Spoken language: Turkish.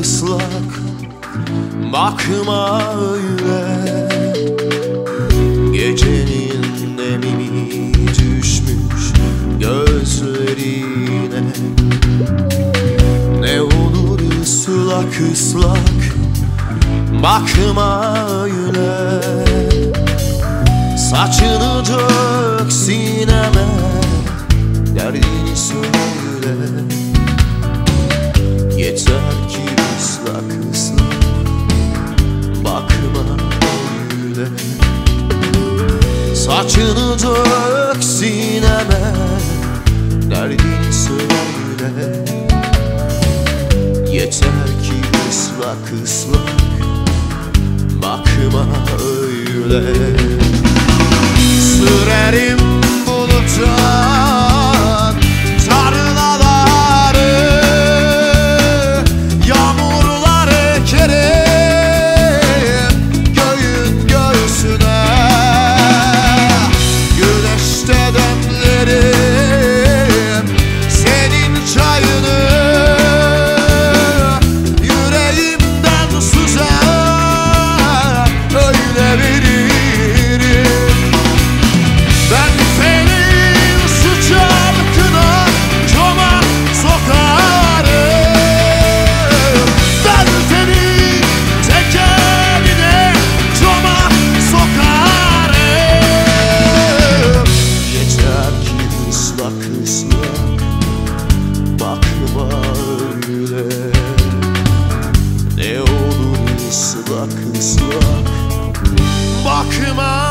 Islak Bakma öyle. Gecenin nemini düşmüş gözlerine. Ne olur ıslak ıslak Bakma öyle. Saçını dök sineme Derdini söyle Saçını dök sineme Derdini söyle. Yeter ki ıslak ıslak Bakma öyle. Sürerim bakışla Bakma.